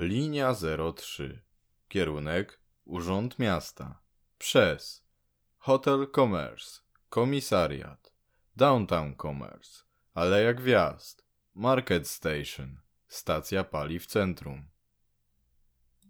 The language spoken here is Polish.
Linia 03. Kierunek Urząd Miasta. Przez Hotel Commerce, Komisariat, Downtown Commerce, Aleja Gwiazd, Market Station, Stacja Paliw Centrum.